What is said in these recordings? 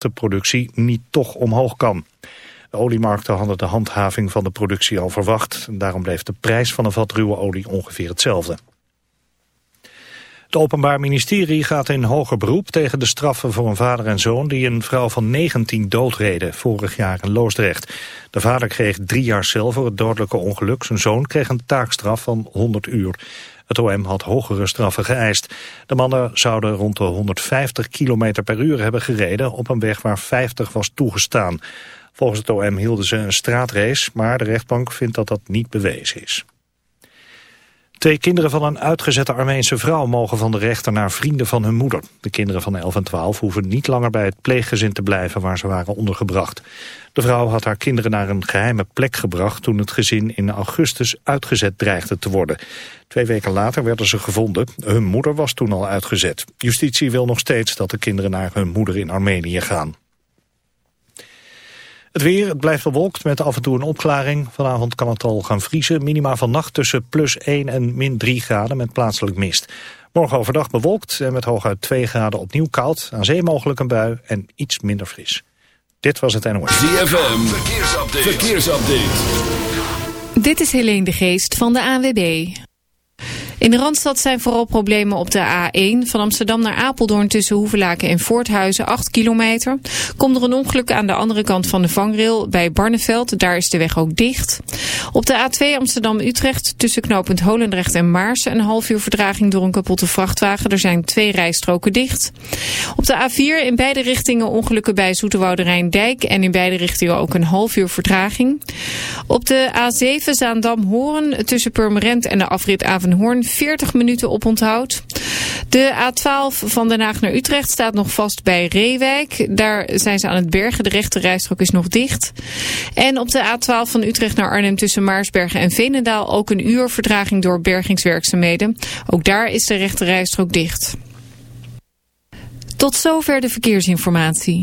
de productie niet toch omhoog kan. De oliemarkten hadden de handhaving van de productie al verwacht. Daarom bleef de prijs van een vat ruwe olie ongeveer hetzelfde. Het Openbaar Ministerie gaat in hoger beroep tegen de straffen voor een vader en zoon die een vrouw van 19 doodreden vorig jaar in Loosdrecht. De vader kreeg drie jaar cel voor het dodelijke ongeluk. Zijn zoon kreeg een taakstraf van 100 uur. Het OM had hogere straffen geëist. De mannen zouden rond de 150 km per uur hebben gereden op een weg waar 50 was toegestaan. Volgens het OM hielden ze een straatrace, maar de rechtbank vindt dat dat niet bewezen is. Twee kinderen van een uitgezette Armeense vrouw mogen van de rechter naar vrienden van hun moeder. De kinderen van 11 en 12 hoeven niet langer bij het pleeggezin te blijven waar ze waren ondergebracht. De vrouw had haar kinderen naar een geheime plek gebracht toen het gezin in augustus uitgezet dreigde te worden. Twee weken later werden ze gevonden. Hun moeder was toen al uitgezet. Justitie wil nog steeds dat de kinderen naar hun moeder in Armenië gaan. Het weer, het blijft bewolkt met af en toe een opklaring. Vanavond kan het al gaan vriezen. Minima vannacht tussen plus 1 en min 3 graden met plaatselijk mist. Morgen overdag bewolkt en met hooguit 2 graden opnieuw koud. Aan zee mogelijk een bui en iets minder fris. Dit was het NOS. ZFM, verkeersupdate. verkeersupdate. Dit is Helene de Geest van de AWB. In de Randstad zijn vooral problemen op de A1 van Amsterdam naar Apeldoorn tussen Hoevelaken en Voorthuizen 8 kilometer. Komt er een ongeluk aan de andere kant van de vangrail bij Barneveld, daar is de weg ook dicht. Op de A2 Amsterdam-Utrecht tussen knooppunt Holendrecht en Maarsen een half uur verdraging door een kapotte vrachtwagen. Er zijn twee rijstroken dicht. Op de A4 in beide richtingen ongelukken bij Zoeterwoude Rijndijk en in beide richtingen ook een half uur vertraging. Op de A7 Zaandam-Hoorn tussen Purmerend en de afrit Avenhoorn 40 minuten op onthoud. De A12 van Den Haag naar Utrecht staat nog vast bij Reewijk. Daar zijn ze aan het bergen. De rechte rijstrook is nog dicht. En op de A12 van Utrecht naar Arnhem tussen Maarsbergen en Veenendaal ook een uur vertraging door bergingswerkzaamheden. Ook daar is de rechte rijstrook dicht. Tot zover de verkeersinformatie.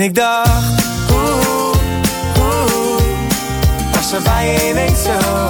En ik dacht, oeh, oeh, als was er bij je ineens zo.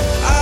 I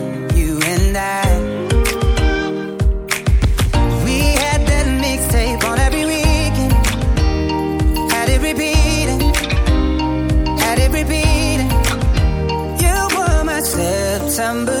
September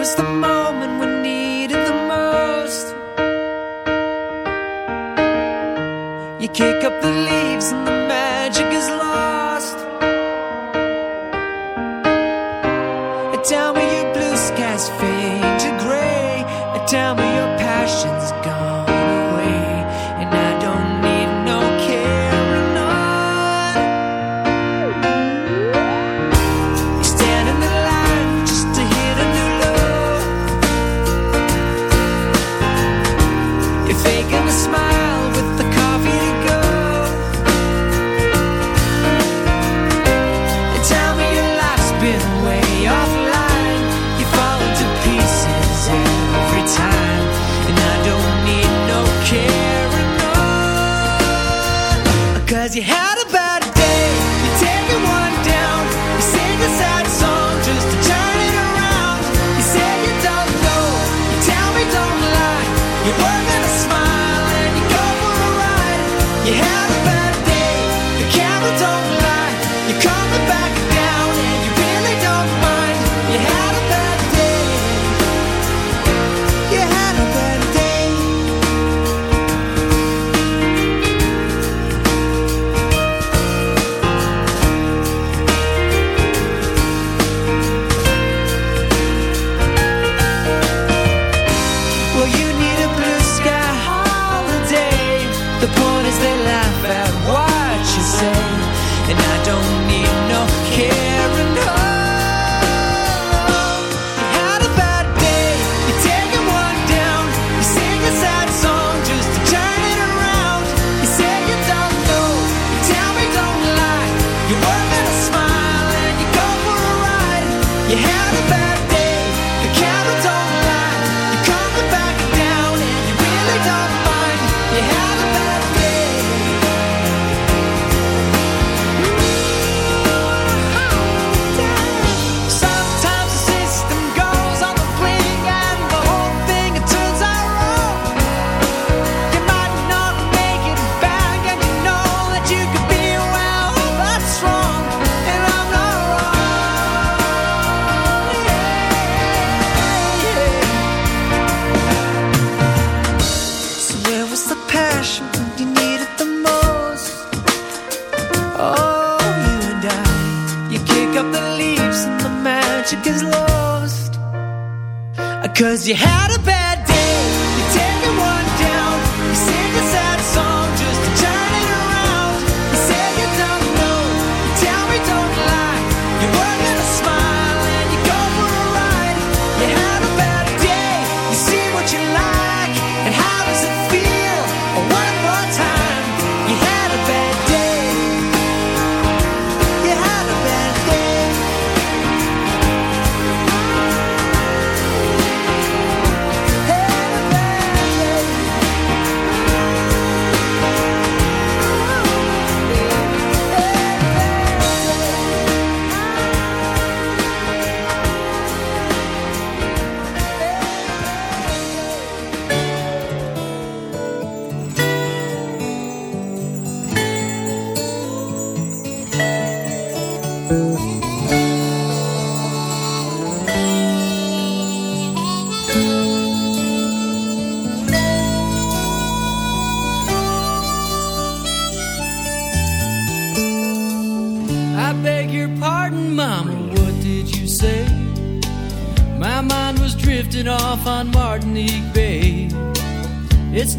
is the moment we need it the most. You kick up the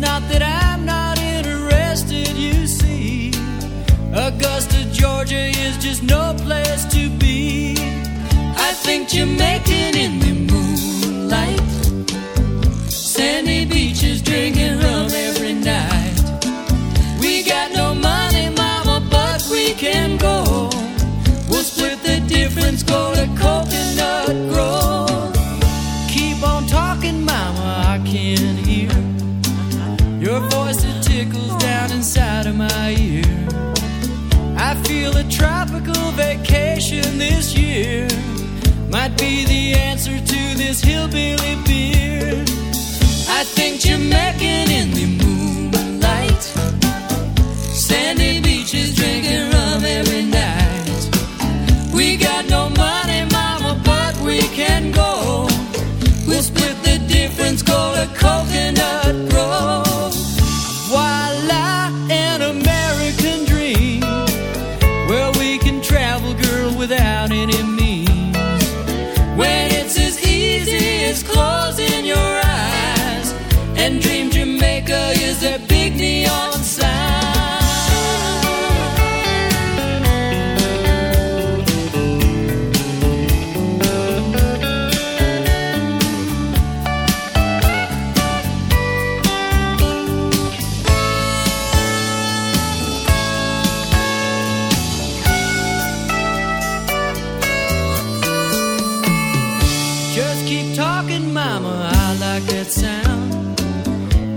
not that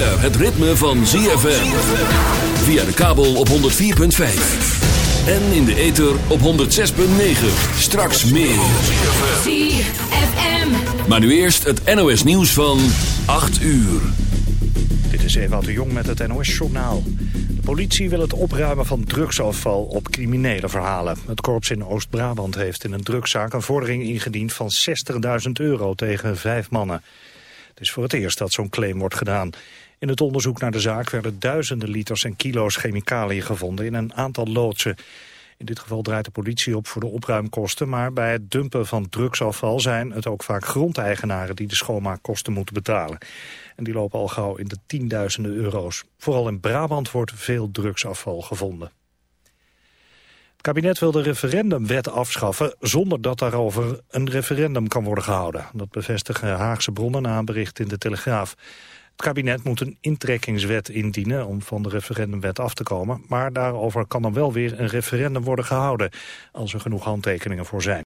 het ritme van ZFM. Via de kabel op 104.5. En in de ether op 106.9. Straks meer. ZFM. Maar nu eerst het NOS nieuws van 8 uur. Dit is Ewout de Jong met het NOS Journaal. De politie wil het opruimen van drugsafval op criminele verhalen. Het korps in Oost-Brabant heeft in een drugszaak een vordering ingediend van 60.000 euro tegen vijf mannen. Het is voor het eerst dat zo'n claim wordt gedaan. In het onderzoek naar de zaak werden duizenden liters en kilo's chemicaliën gevonden in een aantal loodsen. In dit geval draait de politie op voor de opruimkosten, maar bij het dumpen van drugsafval zijn het ook vaak grondeigenaren die de schoonmaakkosten moeten betalen. En die lopen al gauw in de tienduizenden euro's. Vooral in Brabant wordt veel drugsafval gevonden. Het kabinet wil de referendumwet afschaffen zonder dat daarover een referendum kan worden gehouden. Dat bevestigen Haagse bronnen na een bericht in de Telegraaf. Kabinet moet een intrekkingswet indienen om van de referendumwet af te komen. Maar daarover kan dan wel weer een referendum worden gehouden als er genoeg handtekeningen voor zijn.